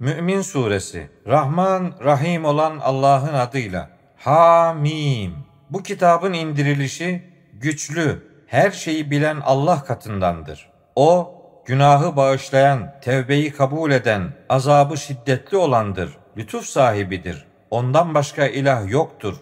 Mü'min Suresi Rahman, Rahim olan Allah'ın adıyla Hamim Bu kitabın indirilişi güçlü, her şeyi bilen Allah katındandır. O, günahı bağışlayan, tevbeyi kabul eden, azabı şiddetli olandır, lütuf sahibidir. Ondan başka ilah yoktur.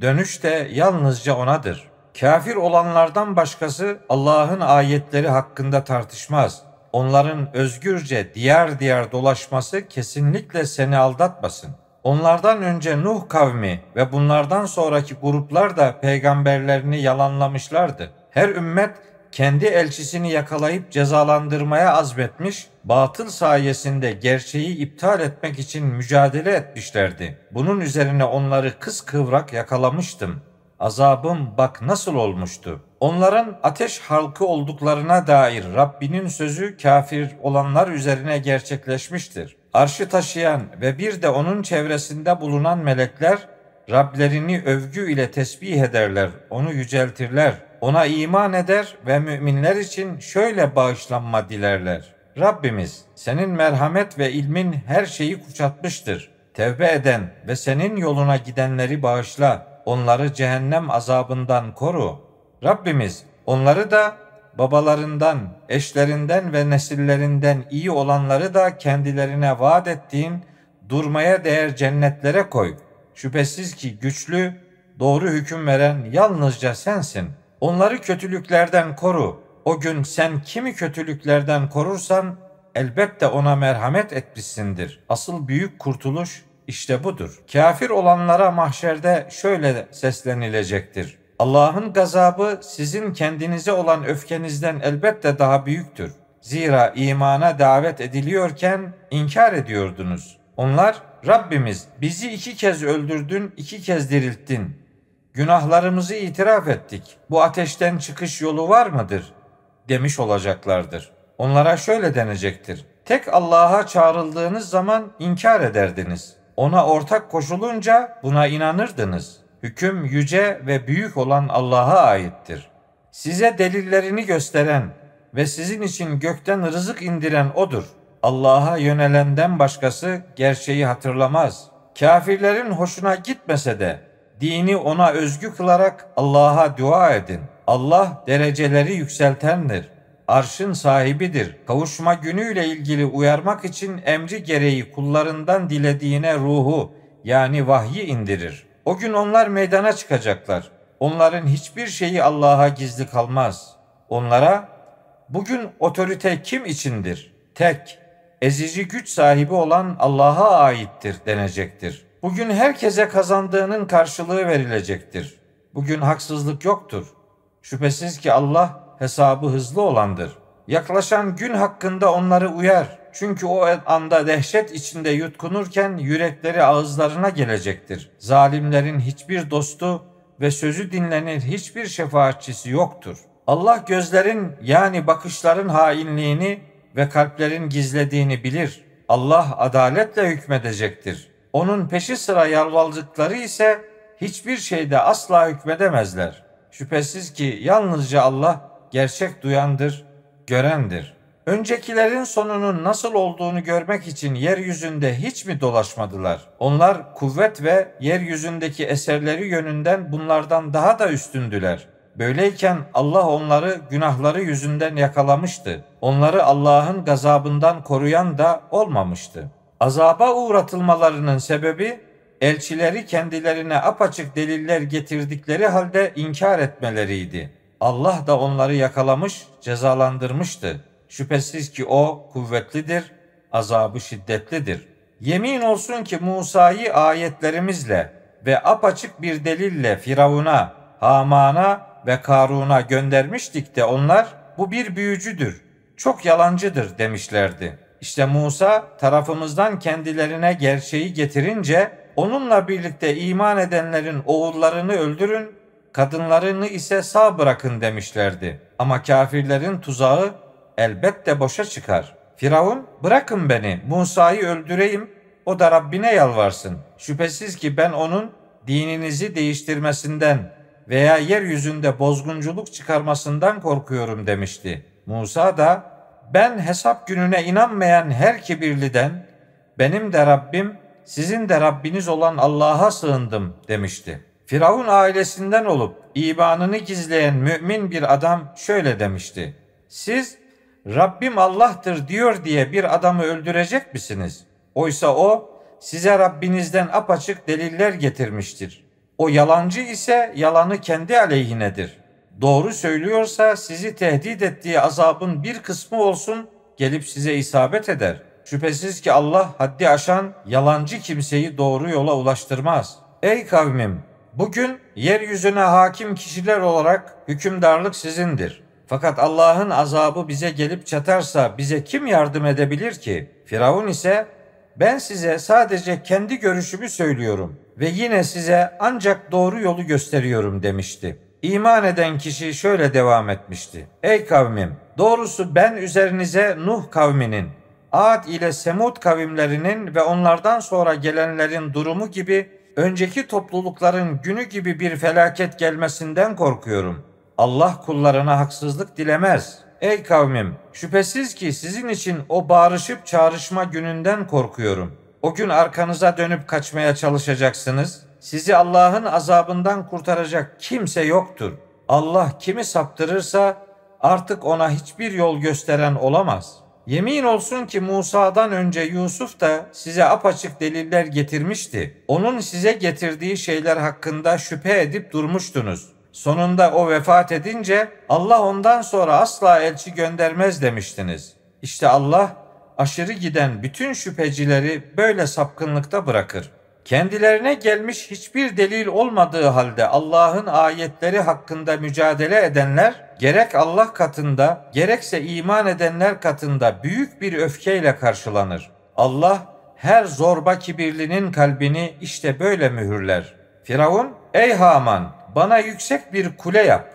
Dönüş de yalnızca O'nadır. Kafir olanlardan başkası Allah'ın ayetleri hakkında tartışmaz.'' Onların özgürce diyar diyar dolaşması kesinlikle seni aldatmasın. Onlardan önce Nuh kavmi ve bunlardan sonraki gruplar da peygamberlerini yalanlamışlardı. Her ümmet kendi elçisini yakalayıp cezalandırmaya azmetmiş, batıl sayesinde gerçeği iptal etmek için mücadele etmişlerdi. Bunun üzerine onları kıskıvrak yakalamıştım. Azabım bak nasıl olmuştu. Onların ateş halkı olduklarına dair Rabbinin sözü kafir olanlar üzerine gerçekleşmiştir. Arşı taşıyan ve bir de onun çevresinde bulunan melekler Rablerini övgü ile tesbih ederler, onu yüceltirler. Ona iman eder ve müminler için şöyle bağışlanma dilerler. Rabbimiz senin merhamet ve ilmin her şeyi kuşatmıştır. Tevbe eden ve senin yoluna gidenleri bağışla. Onları cehennem azabından koru.'' Rabbimiz onları da babalarından, eşlerinden ve nesillerinden iyi olanları da kendilerine vaat ettiğin durmaya değer cennetlere koy. Şüphesiz ki güçlü, doğru hüküm veren yalnızca sensin. Onları kötülüklerden koru. O gün sen kimi kötülüklerden korursan elbette ona merhamet etmişsindir. Asıl büyük kurtuluş işte budur. Kafir olanlara mahşerde şöyle seslenilecektir. Allah'ın gazabı sizin kendinize olan öfkenizden elbette daha büyüktür. Zira imana davet ediliyorken inkar ediyordunuz. Onlar Rabbimiz bizi iki kez öldürdün, iki kez dirilttin. Günahlarımızı itiraf ettik. Bu ateşten çıkış yolu var mıdır? demiş olacaklardır. Onlara şöyle denecektir. Tek Allah'a çağrıldığınız zaman inkar ederdiniz. Ona ortak koşulunca buna inanırdınız.'' Hüküm yüce ve büyük olan Allah'a aittir. Size delillerini gösteren ve sizin için gökten rızık indiren odur. Allah'a yönelenden başkası gerçeği hatırlamaz. Kafirlerin hoşuna gitmese de dini ona özgü kılarak Allah'a dua edin. Allah dereceleri yükseltendir. Arşın sahibidir. Kavuşma günüyle ilgili uyarmak için emri gereği kullarından dilediğine ruhu yani vahyi indirir.'' O gün onlar meydana çıkacaklar. Onların hiçbir şeyi Allah'a gizli kalmaz. Onlara bugün otorite kim içindir? Tek, ezici güç sahibi olan Allah'a aittir denecektir. Bugün herkese kazandığının karşılığı verilecektir. Bugün haksızlık yoktur. Şüphesiz ki Allah hesabı hızlı olandır. Yaklaşan gün hakkında onları uyar. Çünkü o anda dehşet içinde yutkunurken yürekleri ağızlarına gelecektir. Zalimlerin hiçbir dostu ve sözü dinlenir hiçbir şefaatçisi yoktur. Allah gözlerin yani bakışların hainliğini ve kalplerin gizlediğini bilir. Allah adaletle hükmedecektir. Onun peşi sıra yalvardıkları ise hiçbir şeyde asla hükmedemezler. Şüphesiz ki yalnızca Allah gerçek duyandır, görendir.'' Öncekilerin sonunun nasıl olduğunu görmek için yeryüzünde hiç mi dolaşmadılar? Onlar kuvvet ve yeryüzündeki eserleri yönünden bunlardan daha da üstündüler. Böyleyken Allah onları günahları yüzünden yakalamıştı. Onları Allah'ın gazabından koruyan da olmamıştı. Azaba uğratılmalarının sebebi elçileri kendilerine apaçık deliller getirdikleri halde inkar etmeleriydi. Allah da onları yakalamış, cezalandırmıştı. Şüphesiz ki o kuvvetlidir, azabı şiddetlidir. Yemin olsun ki Musa'yı ayetlerimizle ve apaçık bir delille Firavun'a, Haman'a ve Karun'a göndermiştik de onlar bu bir büyücüdür, çok yalancıdır demişlerdi. İşte Musa tarafımızdan kendilerine gerçeği getirince onunla birlikte iman edenlerin oğullarını öldürün, kadınlarını ise sağ bırakın demişlerdi. Ama kafirlerin tuzağı elbette boşa çıkar. Firavun bırakın beni Musa'yı öldüreyim o da Rabbine yalvarsın. Şüphesiz ki ben onun dininizi değiştirmesinden veya yeryüzünde bozgunculuk çıkarmasından korkuyorum demişti. Musa da ben hesap gününe inanmayan her kibirliden benim de Rabbim sizin de Rabbiniz olan Allah'a sığındım demişti. Firavun ailesinden olup imanını gizleyen mümin bir adam şöyle demişti. Siz Rabbim Allah'tır diyor diye bir adamı öldürecek misiniz? Oysa o size Rabbinizden apaçık deliller getirmiştir. O yalancı ise yalanı kendi aleyhinedir. Doğru söylüyorsa sizi tehdit ettiği azabın bir kısmı olsun gelip size isabet eder. Şüphesiz ki Allah haddi aşan yalancı kimseyi doğru yola ulaştırmaz. Ey kavmim bugün yeryüzüne hakim kişiler olarak hükümdarlık sizindir. Fakat Allah'ın azabı bize gelip çatarsa bize kim yardım edebilir ki? Firavun ise ben size sadece kendi görüşümü söylüyorum ve yine size ancak doğru yolu gösteriyorum demişti. İman eden kişi şöyle devam etmişti. Ey kavmim doğrusu ben üzerinize Nuh kavminin, Ad ile Semud kavimlerinin ve onlardan sonra gelenlerin durumu gibi önceki toplulukların günü gibi bir felaket gelmesinden korkuyorum. Allah kullarına haksızlık dilemez. Ey kavmim, şüphesiz ki sizin için o bağırışıp çağrışma gününden korkuyorum. O gün arkanıza dönüp kaçmaya çalışacaksınız. Sizi Allah'ın azabından kurtaracak kimse yoktur. Allah kimi saptırırsa artık ona hiçbir yol gösteren olamaz. Yemin olsun ki Musa'dan önce Yusuf da size apaçık deliller getirmişti. Onun size getirdiği şeyler hakkında şüphe edip durmuştunuz. Sonunda o vefat edince Allah ondan sonra asla elçi göndermez demiştiniz. İşte Allah aşırı giden bütün şüphecileri böyle sapkınlıkta bırakır. Kendilerine gelmiş hiçbir delil olmadığı halde Allah'ın ayetleri hakkında mücadele edenler gerek Allah katında gerekse iman edenler katında büyük bir öfkeyle karşılanır. Allah her zorba kibirlinin kalbini işte böyle mühürler. Firavun, ey Haman bana yüksek bir kule yap.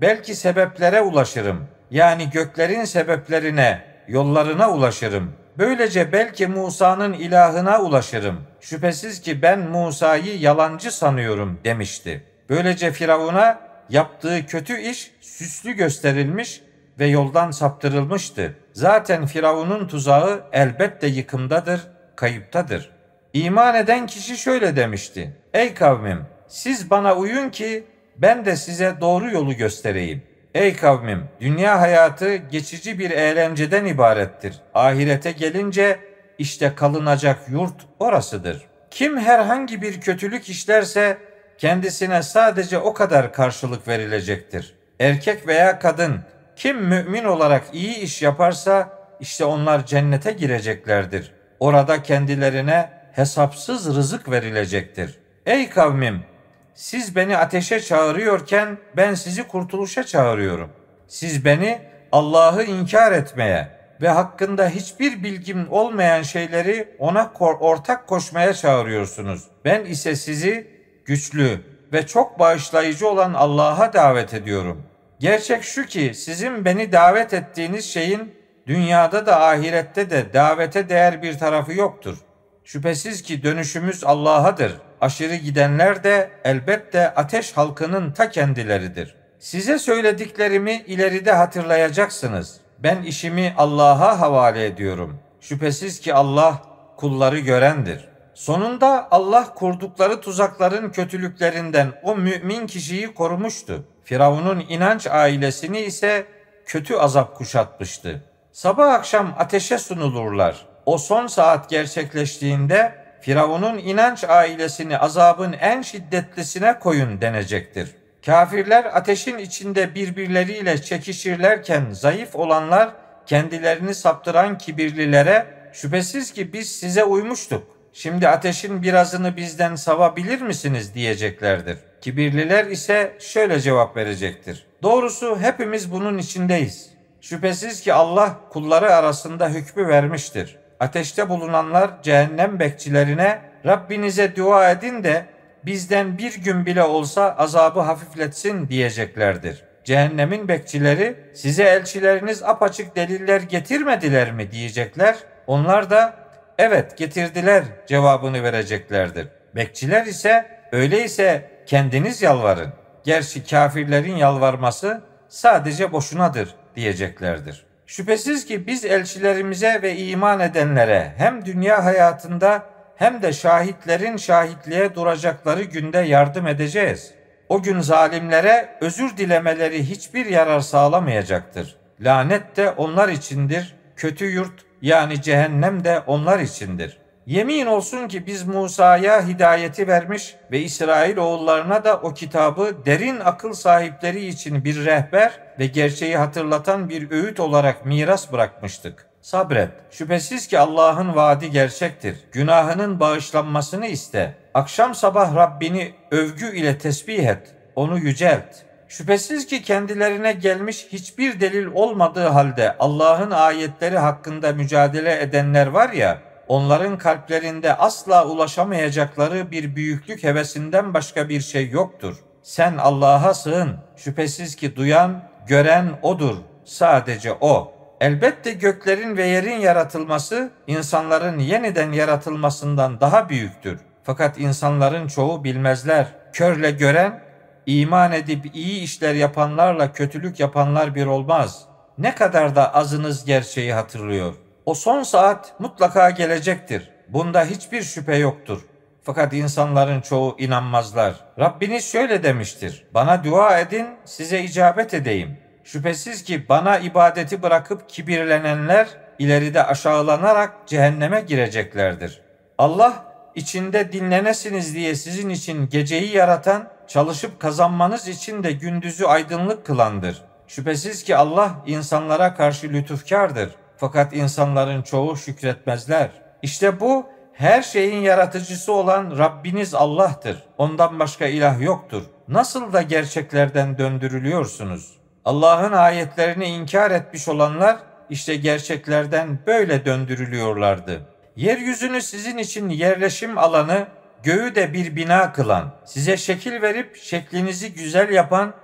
Belki sebeplere ulaşırım. Yani göklerin sebeplerine, yollarına ulaşırım. Böylece belki Musa'nın ilahına ulaşırım. Şüphesiz ki ben Musa'yı yalancı sanıyorum demişti. Böylece Firavun'a yaptığı kötü iş süslü gösterilmiş ve yoldan saptırılmıştı. Zaten Firavun'un tuzağı elbette yıkımdadır, kayıptadır. İman eden kişi şöyle demişti. Ey kavmim siz bana uyun ki ben de size doğru yolu göstereyim. Ey kavmim, dünya hayatı geçici bir eğlenceden ibarettir. Ahirete gelince işte kalınacak yurt orasıdır. Kim herhangi bir kötülük işlerse kendisine sadece o kadar karşılık verilecektir. Erkek veya kadın kim mümin olarak iyi iş yaparsa işte onlar cennete gireceklerdir. Orada kendilerine hesapsız rızık verilecektir. Ey kavmim siz beni ateşe çağırıyorken ben sizi kurtuluşa çağırıyorum. Siz beni Allah'ı inkar etmeye ve hakkında hiçbir bilgim olmayan şeyleri ona ortak koşmaya çağırıyorsunuz. Ben ise sizi güçlü ve çok bağışlayıcı olan Allah'a davet ediyorum. Gerçek şu ki sizin beni davet ettiğiniz şeyin dünyada da ahirette de davete değer bir tarafı yoktur. Şüphesiz ki dönüşümüz Allah'adır.'' Aşırı gidenler de elbette ateş halkının ta kendileridir. Size söylediklerimi ileride hatırlayacaksınız. Ben işimi Allah'a havale ediyorum. Şüphesiz ki Allah kulları görendir. Sonunda Allah kurdukları tuzakların kötülüklerinden o mümin kişiyi korumuştu. Firavun'un inanç ailesini ise kötü azap kuşatmıştı. Sabah akşam ateşe sunulurlar. O son saat gerçekleştiğinde Firavun'un inanç ailesini azabın en şiddetlisine koyun denecektir. Kafirler ateşin içinde birbirleriyle çekişirlerken zayıf olanlar kendilerini saptıran kibirlilere şüphesiz ki biz size uymuştuk. Şimdi ateşin birazını bizden savabilir misiniz diyeceklerdir. Kibirliler ise şöyle cevap verecektir. Doğrusu hepimiz bunun içindeyiz. Şüphesiz ki Allah kulları arasında hükmü vermiştir ateşte bulunanlar cehennem bekçilerine Rabbinize dua edin de bizden bir gün bile olsa azabı hafifletsin diyeceklerdir. Cehennemin bekçileri size elçileriniz apaçık deliller getirmediler mi diyecekler. Onlar da evet getirdiler cevabını vereceklerdir. Bekçiler ise öyleyse kendiniz yalvarın. Gerçi kafirlerin yalvarması sadece boşunadır diyeceklerdir. Şüphesiz ki biz elçilerimize ve iman edenlere hem dünya hayatında hem de şahitlerin şahitliğe duracakları günde yardım edeceğiz. O gün zalimlere özür dilemeleri hiçbir yarar sağlamayacaktır. Lanet de onlar içindir, kötü yurt yani cehennem de onlar içindir. Yemin olsun ki biz Musa'ya hidayeti vermiş ve İsrail oğullarına da o kitabı derin akıl sahipleri için bir rehber ve gerçeği hatırlatan bir öğüt olarak miras bırakmıştık. Sabret. Şüphesiz ki Allah'ın vaadi gerçektir. Günahının bağışlanmasını iste. Akşam sabah Rabbini övgü ile tesbih et. Onu yücelt. Şüphesiz ki kendilerine gelmiş hiçbir delil olmadığı halde Allah'ın ayetleri hakkında mücadele edenler var ya, onların kalplerinde asla ulaşamayacakları bir büyüklük hevesinden başka bir şey yoktur. Sen Allah'a sığın. Şüphesiz ki duyan, gören odur. Sadece o. Elbette göklerin ve yerin yaratılması insanların yeniden yaratılmasından daha büyüktür. Fakat insanların çoğu bilmezler. Körle gören, iman edip iyi işler yapanlarla kötülük yapanlar bir olmaz. Ne kadar da azınız gerçeği hatırlıyor. O son saat mutlaka gelecektir. Bunda hiçbir şüphe yoktur. Fakat insanların çoğu inanmazlar. Rabbiniz şöyle demiştir. Bana dua edin, size icabet edeyim. Şüphesiz ki bana ibadeti bırakıp kibirlenenler ileride aşağılanarak cehenneme gireceklerdir. Allah içinde dinlenesiniz diye sizin için geceyi yaratan, çalışıp kazanmanız için de gündüzü aydınlık kılandır. Şüphesiz ki Allah insanlara karşı lütufkardır. Fakat insanların çoğu şükretmezler. İşte bu her şeyin yaratıcısı olan Rabbiniz Allah'tır. Ondan başka ilah yoktur. Nasıl da gerçeklerden döndürülüyorsunuz? Allah'ın ayetlerini inkar etmiş olanlar işte gerçeklerden böyle döndürülüyorlardı. Yeryüzünü sizin için yerleşim alanı, göğü de bir bina kılan, size şekil verip şeklinizi güzel yapan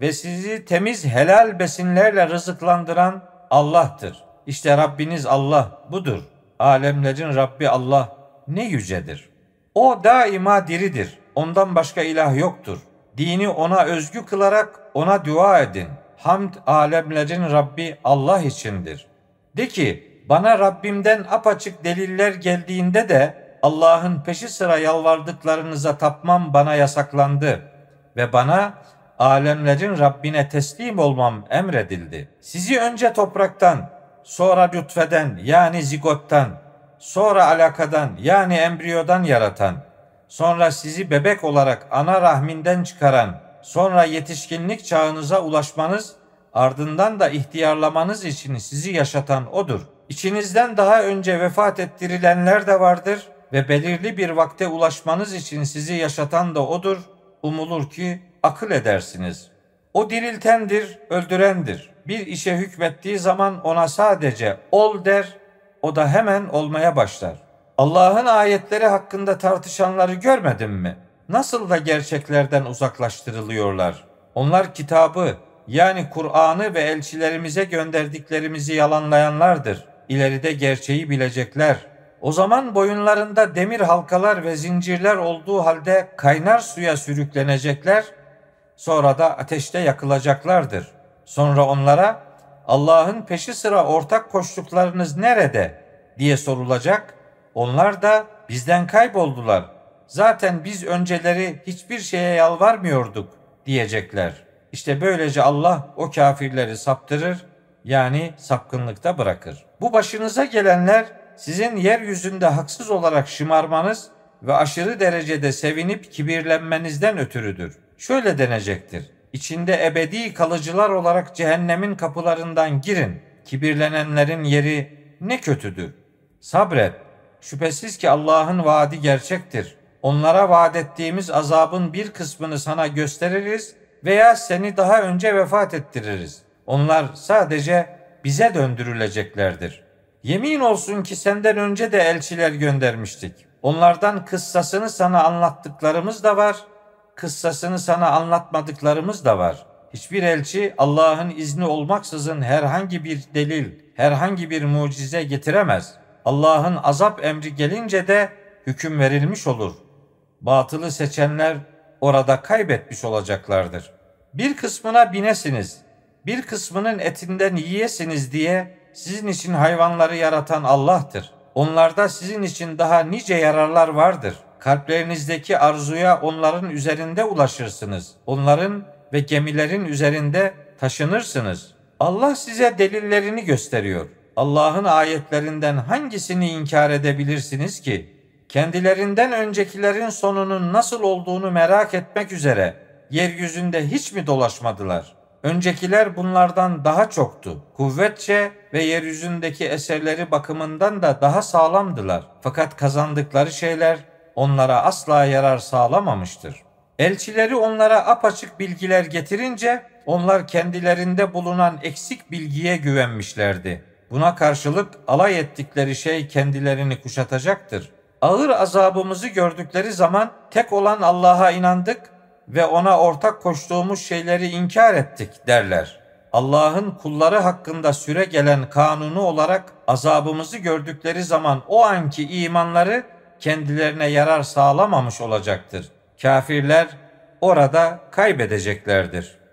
ve sizi temiz helal besinlerle rızıklandıran Allah'tır. İşte Rabbiniz Allah budur. Alemlerin Rabbi Allah ne yücedir. O daima diridir. Ondan başka ilah yoktur. Dini ona özgü kılarak ona dua edin. Hamd alemlerin Rabbi Allah içindir. De ki bana Rabbimden apaçık deliller geldiğinde de Allah'ın peşi sıra yalvardıklarınıza tapmam bana yasaklandı ve bana alemlerin Rabbine teslim olmam emredildi. Sizi önce topraktan, sonra lütfeden yani zigottan, sonra alakadan yani embriyodan yaratan, sonra sizi bebek olarak ana rahminden çıkaran, sonra yetişkinlik çağınıza ulaşmanız, ardından da ihtiyarlamanız için sizi yaşatan odur. İçinizden daha önce vefat ettirilenler de vardır ve belirli bir vakte ulaşmanız için sizi yaşatan da odur. Umulur ki akıl edersiniz. O diriltendir, öldürendir. Bir işe hükmettiği zaman ona sadece ol der, o da hemen olmaya başlar. Allah'ın ayetleri hakkında tartışanları görmedin mi? Nasıl da gerçeklerden uzaklaştırılıyorlar. Onlar kitabı yani Kur'an'ı ve elçilerimize gönderdiklerimizi yalanlayanlardır. İleride gerçeği bilecekler. O zaman boyunlarında demir halkalar ve zincirler olduğu halde kaynar suya sürüklenecekler, sonra da ateşte yakılacaklardır. Sonra onlara Allah'ın peşi sıra ortak koştuklarınız nerede diye sorulacak. Onlar da bizden kayboldular. Zaten biz önceleri hiçbir şeye yalvarmıyorduk diyecekler. İşte böylece Allah o kafirleri saptırır yani sapkınlıkta bırakır. Bu başınıza gelenler sizin yeryüzünde haksız olarak şımarmanız ve aşırı derecede sevinip kibirlenmenizden ötürüdür. Şöyle denecektir. İçinde ebedi kalıcılar olarak cehennemin kapılarından girin. Kibirlenenlerin yeri ne kötüdür. Sabret. Şüphesiz ki Allah'ın vaadi gerçektir. Onlara vaat ettiğimiz azabın bir kısmını sana gösteririz veya seni daha önce vefat ettiririz. Onlar sadece bize döndürüleceklerdir. Yemin olsun ki senden önce de elçiler göndermiştik. Onlardan kıssasını sana anlattıklarımız da var, kıssasını sana anlatmadıklarımız da var. Hiçbir elçi Allah'ın izni olmaksızın herhangi bir delil, herhangi bir mucize getiremez. Allah'ın azap emri gelince de hüküm verilmiş olur. Batılı seçenler orada kaybetmiş olacaklardır. Bir kısmına binesiniz, bir kısmının etinden yiyesiniz diye sizin için hayvanları yaratan Allah'tır. Onlarda sizin için daha nice yararlar vardır. Kalplerinizdeki arzuya onların üzerinde ulaşırsınız. Onların ve gemilerin üzerinde taşınırsınız. Allah size delillerini gösteriyor. Allah'ın ayetlerinden hangisini inkar edebilirsiniz ki? Kendilerinden öncekilerin sonunun nasıl olduğunu merak etmek üzere yeryüzünde hiç mi dolaşmadılar? Öncekiler bunlardan daha çoktu. Kuvvetçe ve yeryüzündeki eserleri bakımından da daha sağlamdılar. Fakat kazandıkları şeyler onlara asla yarar sağlamamıştır. Elçileri onlara apaçık bilgiler getirince onlar kendilerinde bulunan eksik bilgiye güvenmişlerdi. Buna karşılık alay ettikleri şey kendilerini kuşatacaktır. Ağır azabımızı gördükleri zaman tek olan Allah'a inandık ve ona ortak koştuğumuz şeyleri inkar ettik derler. Allah'ın kulları hakkında süre gelen kanunu olarak azabımızı gördükleri zaman o anki imanları kendilerine yarar sağlamamış olacaktır. Kafirler orada kaybedeceklerdir.''